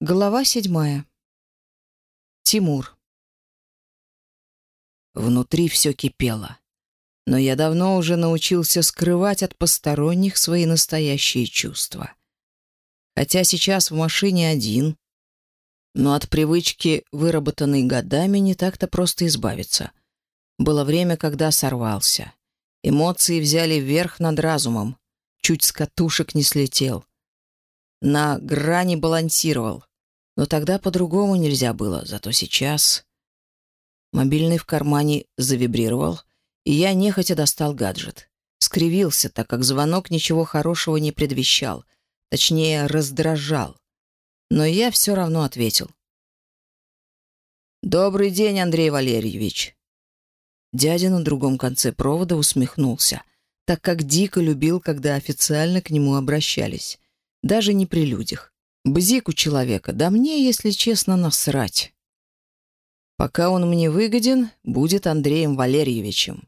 Глава седьмая. Тимур. Внутри все кипело. Но я давно уже научился скрывать от посторонних свои настоящие чувства. Хотя сейчас в машине один, но от привычки, выработанной годами, не так-то просто избавиться. Было время, когда сорвался. Эмоции взяли верх над разумом. Чуть с катушек не слетел. На грани балансировал Но тогда по-другому нельзя было, зато сейчас... Мобильный в кармане завибрировал, и я нехотя достал гаджет. Скривился, так как звонок ничего хорошего не предвещал, точнее, раздражал. Но я все равно ответил. «Добрый день, Андрей Валерьевич!» Дядя на другом конце провода усмехнулся, так как дико любил, когда официально к нему обращались, даже не при людях. Бзик у человека, да мне, если честно, насрать. Пока он мне выгоден, будет Андреем Валерьевичем.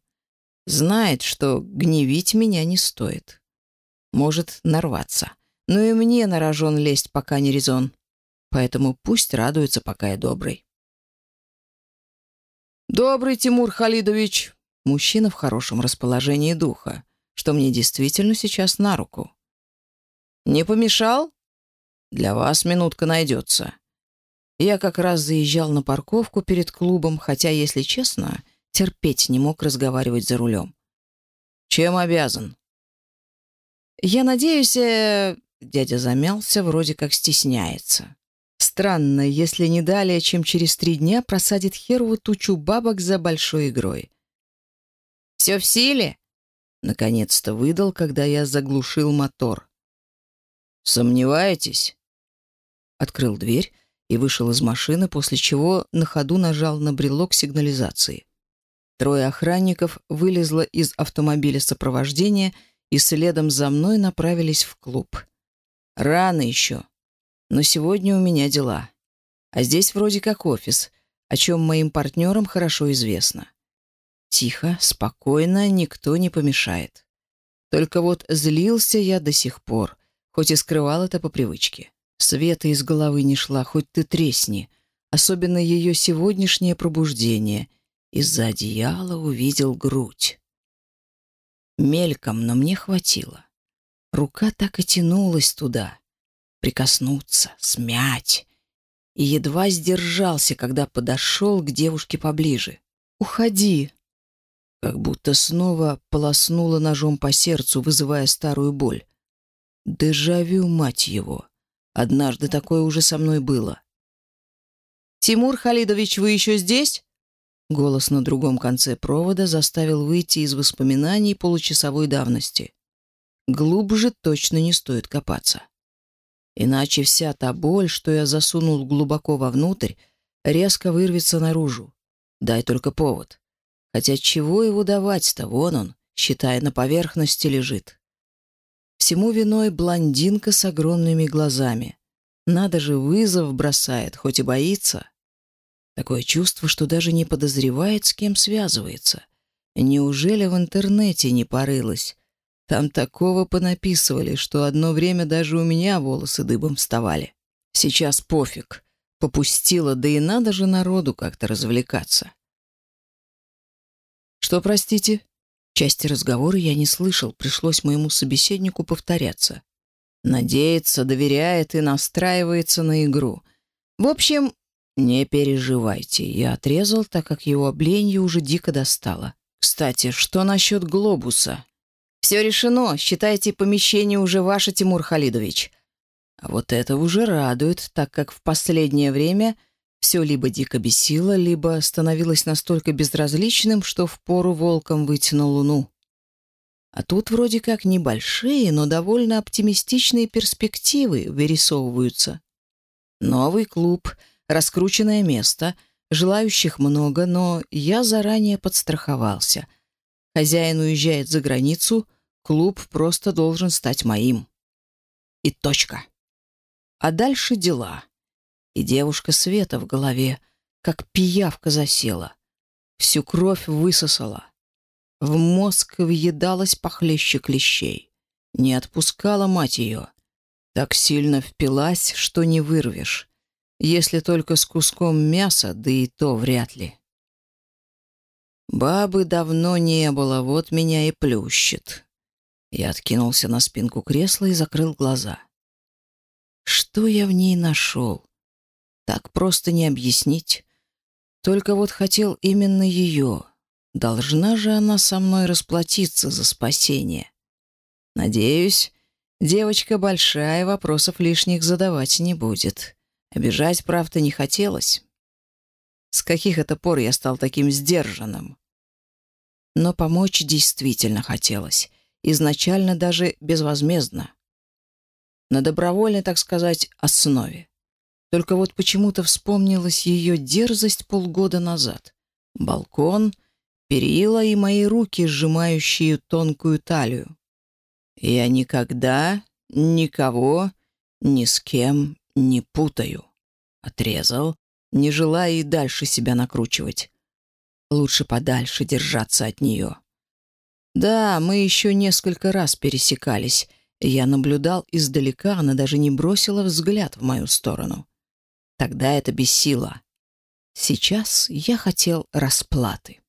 Знает, что гневить меня не стоит. Может нарваться. Но и мне на рожон лезть пока не резон. Поэтому пусть радуется, пока я добрый. «Добрый, Тимур Халидович!» Мужчина в хорошем расположении духа, что мне действительно сейчас на руку. «Не помешал?» Для вас минутка найдется. Я как раз заезжал на парковку перед клубом, хотя, если честно, терпеть не мог разговаривать за рулем. Чем обязан? Я надеюсь, э... дядя замялся, вроде как стесняется. Странно, если не далее, чем через три дня просадит херову тучу бабок за большой игрой. «Все в силе?» Наконец-то выдал, когда я заглушил мотор. «Сомневаетесь?» открыл дверь и вышел из машины, после чего на ходу нажал на брелок сигнализации. Трое охранников вылезло из автомобиля сопровождения и следом за мной направились в клуб. Рано еще, но сегодня у меня дела. А здесь вроде как офис, о чем моим партнерам хорошо известно. Тихо, спокойно, никто не помешает. Только вот злился я до сих пор, хоть и скрывал это по привычке. Света из головы не шла, хоть ты тресни. Особенно ее сегодняшнее пробуждение. Из-за одеяла увидел грудь. Мельком, но мне хватило. Рука так и тянулась туда. Прикоснуться, смять. И едва сдержался, когда подошел к девушке поближе. «Уходи!» Как будто снова полоснула ножом по сердцу, вызывая старую боль. Дежавю, мать его! Однажды такое уже со мной было. «Тимур Халидович, вы еще здесь?» Голос на другом конце провода заставил выйти из воспоминаний получасовой давности. Глубже точно не стоит копаться. Иначе вся та боль, что я засунул глубоко вовнутрь, резко вырвется наружу. Дай только повод. Хотя чего его давать-то, вон он, считая, на поверхности лежит. Всему виной блондинка с огромными глазами. Надо же, вызов бросает, хоть и боится. Такое чувство, что даже не подозревает, с кем связывается. Неужели в интернете не порылась? Там такого понаписывали, что одно время даже у меня волосы дыбом вставали. Сейчас пофиг. Попустила, да и надо же народу как-то развлекаться. «Что, простите?» Части разговора я не слышал, пришлось моему собеседнику повторяться. Надеется, доверяет и настраивается на игру. В общем, не переживайте, я отрезал, так как его обленье уже дико достало. Кстати, что насчет глобуса? Все решено, считайте, помещение уже ваше, Тимур Халидович. А вот это уже радует, так как в последнее время — все либо дико бесило, либо становилось настолько безразличным, что впору волком выйти на луну. А тут вроде как небольшие, но довольно оптимистичные перспективы вырисовываются. Новый клуб, раскрученное место, желающих много, но я заранее подстраховался. Хозяин уезжает за границу, клуб просто должен стать моим. И точка. А дальше дела и девушка света в голове, как пиявка засела. Всю кровь высосала. В мозг въедалась похлеще клещей. Не отпускала мать ее. Так сильно впилась, что не вырвешь. Если только с куском мяса, да и то вряд ли. Бабы давно не было, вот меня и плющит. Я откинулся на спинку кресла и закрыл глаза. Что я в ней нашел? Так просто не объяснить. Только вот хотел именно ее. Должна же она со мной расплатиться за спасение. Надеюсь, девочка большая, вопросов лишних задавать не будет. Обижать, правда, не хотелось. С каких это пор я стал таким сдержанным? Но помочь действительно хотелось. Изначально даже безвозмездно. На добровольной, так сказать, основе. Только вот почему-то вспомнилась ее дерзость полгода назад. Балкон, перила и мои руки, сжимающие тонкую талию. Я никогда, никого, ни с кем не путаю. Отрезал, не желая и дальше себя накручивать. Лучше подальше держаться от нее. Да, мы еще несколько раз пересекались. Я наблюдал издалека, она даже не бросила взгляд в мою сторону. Тогда это бесило. Сейчас я хотел расплаты.